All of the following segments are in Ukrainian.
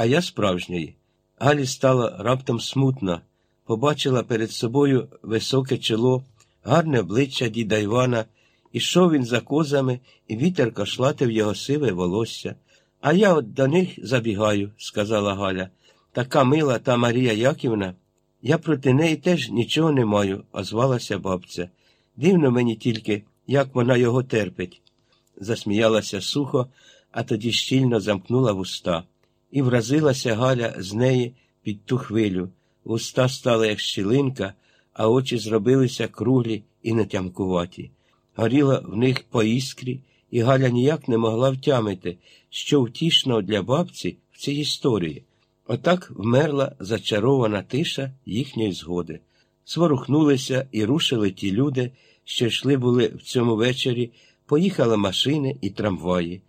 а я справжньої. Галі стало раптом смутно, побачила перед собою високе чоло, гарне обличчя діда Івана. Ішов він за козами, і вітер кашлатив його сиве волосся. А я от до них забігаю, сказала Галя. Така мила та Марія Яківна. Я проти неї теж нічого не маю, озвалася бабця. Дивно мені тільки, як вона його терпить. Засміялася сухо, а тоді щільно замкнула вуста. І вразилася Галя з неї під ту хвилю. Вуста стала, як щілинка, а очі зробилися круглі і нетямкуваті. Горіла в них по іскрі, і Галя ніяк не могла втямити, що втішного для бабці в цій історії. Отак вмерла зачарована тиша їхньої згоди. Сворухнулися і рушили ті люди, що йшли були в цьому вечорі, поїхали машини і трамваї.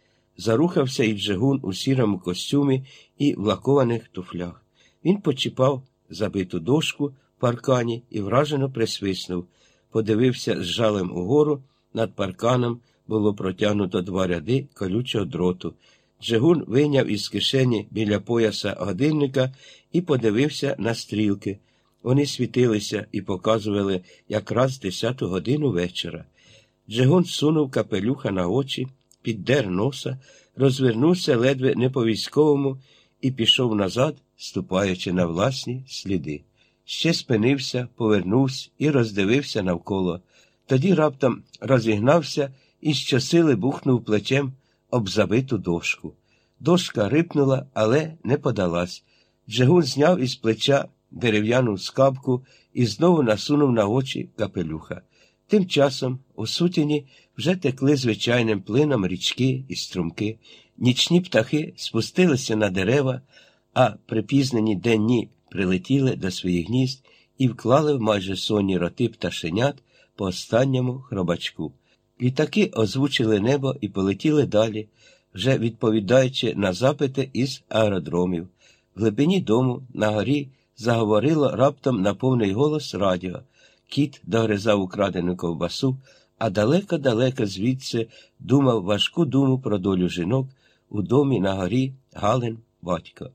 Зарухався і Джигун у сірому костюмі і в лакованих туфлях. Він почіпав забиту дошку в паркані і вражено присвиснув, подивився з жалем угору, над парканом було протягнуто два ряди колючого дроту. Джигун вийняв із кишені біля пояса годинника і подивився на стрілки. Вони світилися і показували якраз десяту годину вечора. Джигун сунув капелюха на очі, піддер носа, розвернувся ледве не по військовому і пішов назад, ступаючи на власні сліди. Ще спинився, повернувся і роздивився навколо. Тоді раптом розігнався і щосили бухнув плечем об забиту дошку. Дошка рипнула, але не подалась. Джигун зняв із плеча дерев'яну скабку і знову насунув на очі капелюха. Тим часом у сутіні вже текли звичайним плином річки і струмки. Нічні птахи спустилися на дерева, а припізнені денні прилетіли до своїх гнізд і вклали в майже сонні роти пташенят по останньому хробачку. Літаки озвучили небо і полетіли далі, вже відповідаючи на запити із аеродромів. В глибині дому на горі заговорило раптом на повний голос радіо. Кіт догризав украдену ковбасу, а далеко-далеко звідси думав важку думу про долю жінок у домі на горі Галин батько.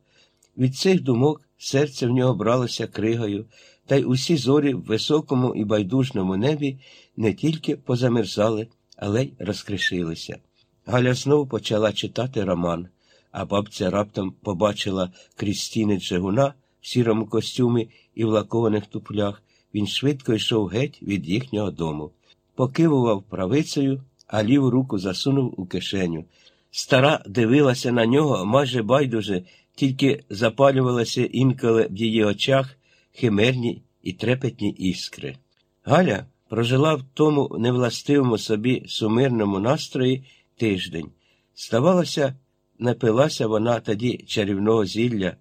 Від цих думок серце в нього бралося кригою, та й усі зорі в високому і байдужному небі не тільки позамерзали, але й розкришилися. Галя знову почала читати роман, а бабця раптом побачила крізь стіни Джигуна в сірому костюмі і в лакованих туплях. Він швидко йшов геть від їхнього дому. Покивував правицею, а ліву руку засунув у кишеню. Стара дивилася на нього майже байдуже, тільки запалювалися інколи в її очах химерні і трепетні іскри. Галя прожила в тому невластивому собі сумирному настрої тиждень. Здавалося, напилася вона тоді чарівного зілля,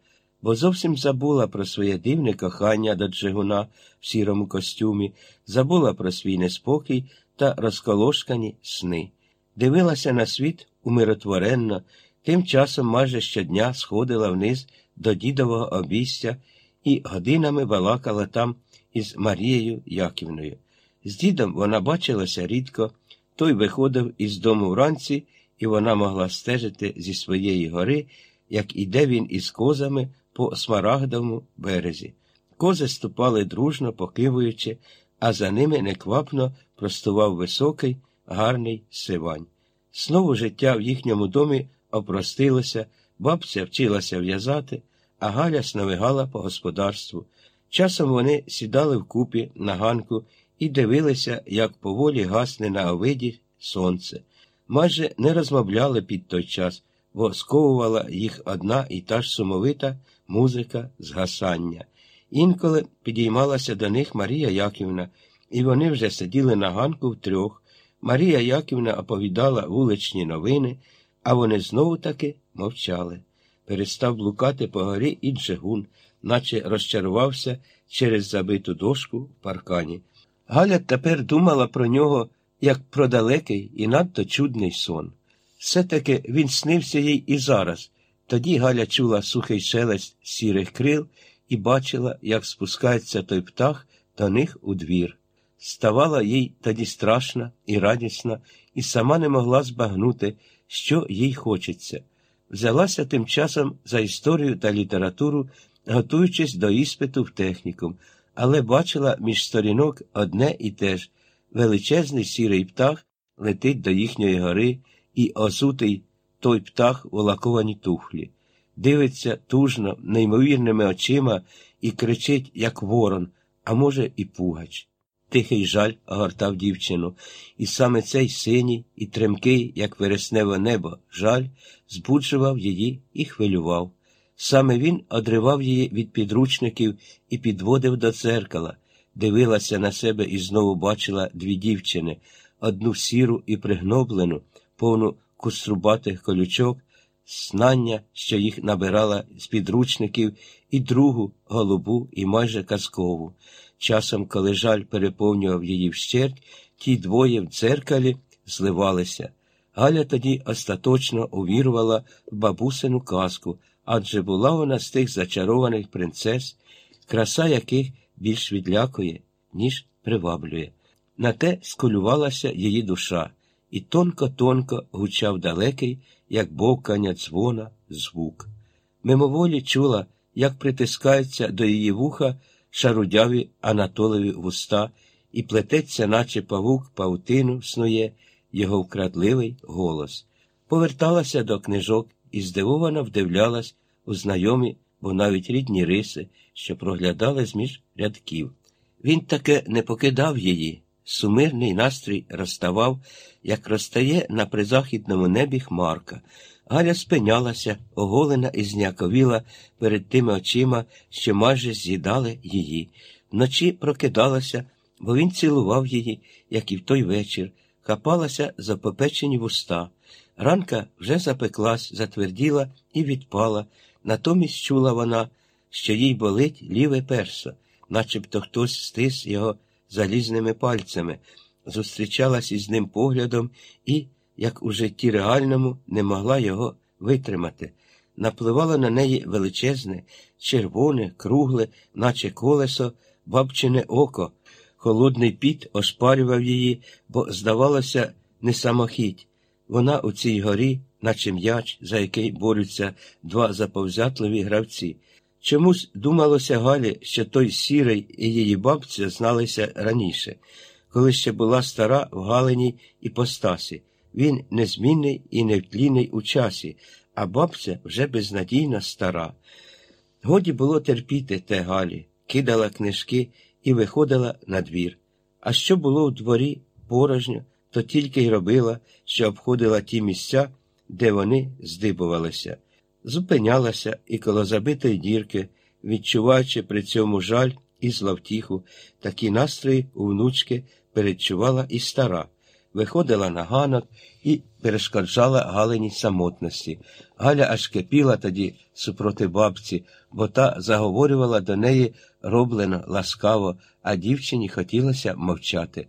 бо зовсім забула про своє дивне кохання до Джигуна в сірому костюмі, забула про свій неспокій та розколошкані сни. Дивилася на світ умиротворенно, тим часом майже щодня сходила вниз до дідового обійстя і годинами балакала там із Марією Яківною. З дідом вона бачилася рідко, той виходив із дому вранці, і вона могла стежити зі своєї гори, як іде він із козами по смарагдовому березі. Кози ступали дружно, покивуючи, а за ними неквапно простував високий, гарний сивань. Знову життя в їхньому домі опростилося, бабця вчилася в'язати, а Галя сновигала по господарству. Часом вони сідали вкупі на ганку і дивилися, як поволі гасне на овиді сонце. Майже не розмовляли під той час, бо сковувала їх одна і та ж сумовита музика згасання. Інколи підіймалася до них Марія Яківна, і вони вже сиділи на ганку втрьох. Марія Яківна оповідала вуличні новини, а вони знову таки мовчали. Перестав блукати по горі і Джигун, наче розчарувався через забиту дошку в паркані. Галя тепер думала про нього як про далекий і надто чудний сон. Все таки він снився їй і зараз. Тоді Галя чула сухий шелест сірих крил і бачила, як спускається той птах до них у двір. Ставала їй тоді страшна і радісна, і сама не могла збагнути, що їй хочеться. взялася тим часом за історію та літературу, готуючись до іспиту в технікум, але бачила між сторінок одне і те ж величезний сірий птах летить до їхньої гори і осутий той птах у лаковані туфлі, дивиться тужно, неймовірними очима і кричить, як ворон, а може, і пугач. Тихий жаль огортав дівчину, і саме цей синій і тремкий, як вересневе небо, жаль збуджував її і хвилював. Саме він одривав її від підручників і підводив до дзеркала, дивилася на себе і знову бачила дві дівчини одну сіру і пригноблену, повну куструбатих колючок, знання, що їх набирала з підручників, і другу голубу і майже казкову. Часом, коли жаль переповнював її вщерть, ті двоє в дзеркалі зливалися. Галя тоді остаточно увірувала в бабусину казку, адже була вона з тих зачарованих принцес, краса яких більш відлякує, ніж приваблює. На те скулювалася її душа, і тонко-тонко гучав далекий, як бовкання дзвона, звук. Мимоволі чула, як притискаються до її вуха шарудяві Анатолеві вуста, і плететься, наче павук, паутину снує його вкрадливий голос. Поверталася до книжок і здивовано вдивлялась у знайомі, бо навіть рідні риси, що проглядали зміж рядків. Він таке не покидав її. Сумирний настрій розставав, як розтає на призахідному небі хмарка. Галя спинялася, оголена і зняковіла перед тими очима, що майже з'їдали її. Вночі прокидалася, бо він цілував її, як і в той вечір, хапалася за попечені вуста. Ранка вже запеклась, затверділа і відпала. Натомість чула вона, що їй болить ліве персо, начебто хтось стис його залізними пальцями, зустрічалась із ним поглядом і, як у житті реальному, не могла його витримати. Напливало на неї величезне, червоне, кругле, наче колесо, бабчине око. Холодний піт ошпарював її, бо, здавалося, не самохідь. Вона у цій горі, наче м'яч, за який борються два заповзятливі гравці. Чомусь думалося Галі, що той сірий і її бабця зналися раніше, коли ще була стара в Галиній іпостасі. Він незмінний і невтлінний у часі, а бабця вже безнадійно стара. Годі було терпіти те Галі, кидала книжки і виходила на двір. А що було у дворі порожньо, то тільки й робила, що обходила ті місця, де вони здибувалися зупинялася і коло забитої дірки, відчуваючи при цьому жаль і зловтіху, такі настрої у внучки передчувала і стара, виходила на ганок і перешкоджала Галині самотності. Галя аж кипіла тоді супроти бабці, бо та заговорювала до неї роблено, ласкаво, а дівчині хотілося мовчати.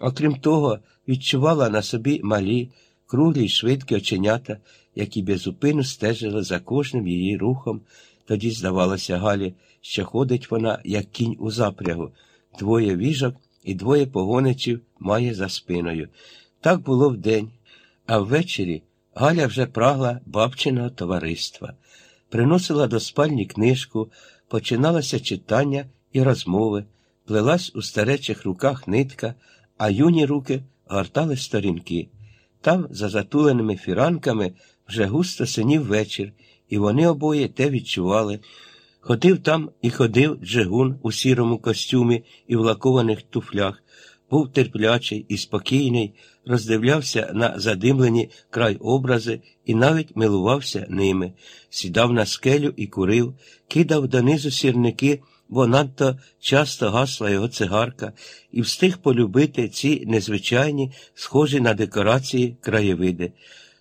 Окрім того, відчувала на собі малі, круглі й швидкі оченята, які безупину стежили за кожним її рухом. Тоді здавалося Галі, що ходить вона, як кінь у запрягу, двоє віжок і двоє погоничів має за спиною. Так було вдень, а ввечері Галя вже прагла бабчиного товариства, приносила до спальні книжку, починалося читання і розмови, плелась у старечих руках нитка, а юні руки гортали сторінки. Там, за затуленими фіранками, вже густо синів вечір, і вони обоє те відчували. Ходив там і ходив Джигун у сірому костюмі і в лакованих туфлях, був терплячий і спокійний, роздивлявся на задимлені край образи і навіть милувався ними, сідав на скелю і курив, кидав донизу сірники, бо надто часто гасла його цигарка, і встиг полюбити ці незвичайні, схожі на декорації краєвиди.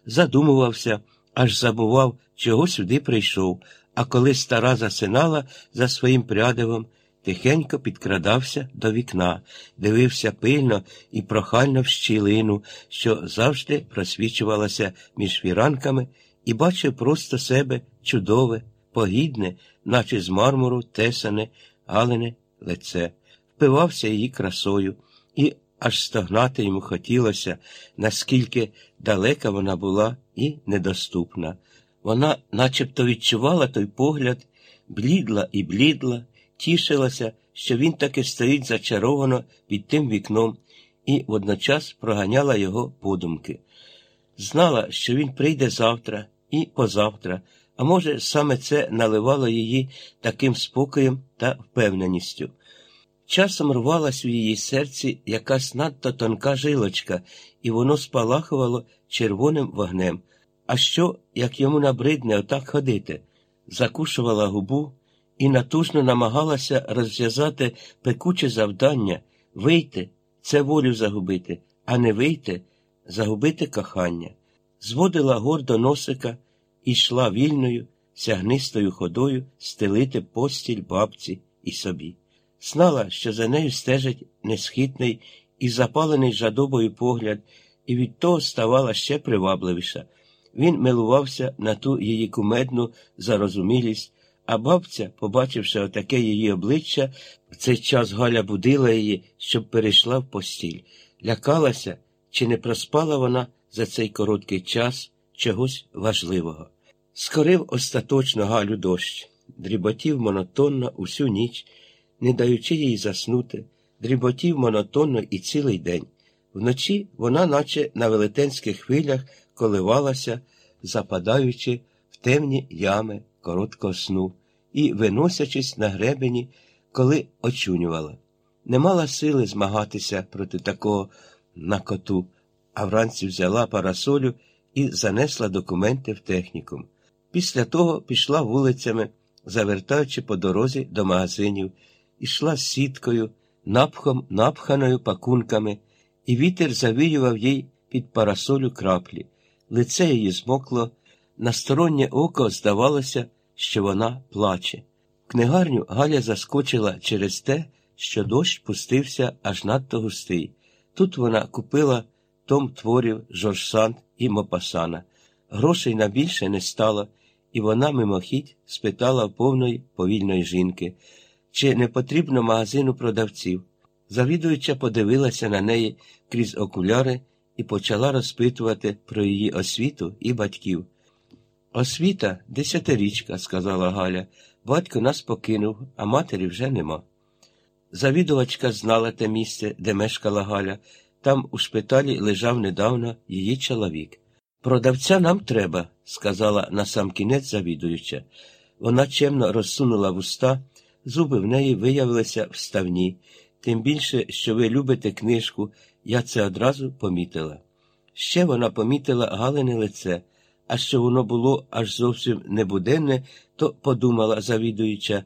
Задумувався, аж забував, чого сюди прийшов, а коли стара засинала за своїм прядивом, тихенько підкрадався до вікна, дивився пильно і прохально в щілину, що завжди просвічувалася між фіранками, і бачив просто себе чудове, погідне, наче з мармуру тесане, галине лице, впивався її красою. і аж стогнати йому хотілося, наскільки далека вона була і недоступна. Вона начебто відчувала той погляд, блідла і блідла, тішилася, що він таки стоїть зачаровано під тим вікном, і водночас проганяла його подумки. Знала, що він прийде завтра і позавтра, а може, саме це наливало її таким спокоєм та впевненістю. Часом рвалась у її серці якась надто тонка жилочка, і воно спалахувало червоним вогнем. А що, як йому набридне отак ходити? Закушувала губу і натужно намагалася розв'язати пекуче завдання вийти це волю загубити, а не вийти загубити кохання. Зводила гордо носика йшла вільною, сягнистою ходою стелити постіль бабці і собі. Знала, що за нею стежить несхитний і запалений жадобою погляд, і від того ставала ще привабливіша. Він милувався на ту її кумедну зарозумілість, а бабця, побачивши отаке її обличчя, в цей час Галя будила її, щоб перейшла в постіль. Лякалася, чи не проспала вона за цей короткий час чогось важливого. Скорив остаточно Галю дощ, дріботів монотонно усю ніч, не даючи їй заснути, дріботів монотонно і цілий день. Вночі вона, наче на велетенських хвилях, коливалася, западаючи в темні ями короткого сну і виносячись на гребені, коли очунювала. Не мала сили змагатися проти такого накоту, а вранці взяла парасолю і занесла документи в технікум. Після того пішла вулицями, завертаючи по дорозі до магазинів, ішла з сіткою, напхом, напханою пакунками, і вітер завіював їй під парасолю краплі. Лице її змокло, на стороннє око здавалося, що вона плаче. В книгарню Галя заскочила через те, що дощ пустився аж надто густий. Тут вона купила том творів Жорж Санд і Мопасана. Грошей на більше не стало, і вона мимохідь спитала повної повільної жінки, чи не потрібно магазину продавців. Завідуюча подивилася на неї крізь окуляри і почала розпитувати про її освіту і батьків. Освіта десятирічка, сказала Галя. Батько нас покинув, а матері вже нема. Завідувачка знала те місце, де мешкала Галя. Там у шпиталі лежав недавно її чоловік. Продавця нам треба, сказала насамкінець завідуюча. Вона чемно розсунула вуста, зуби в неї виявилися вставні. Тим більше, що ви любите книжку, я це одразу помітила. Ще вона помітила Галине лице, а що воно було аж зовсім небуденне, то подумала завідуюча,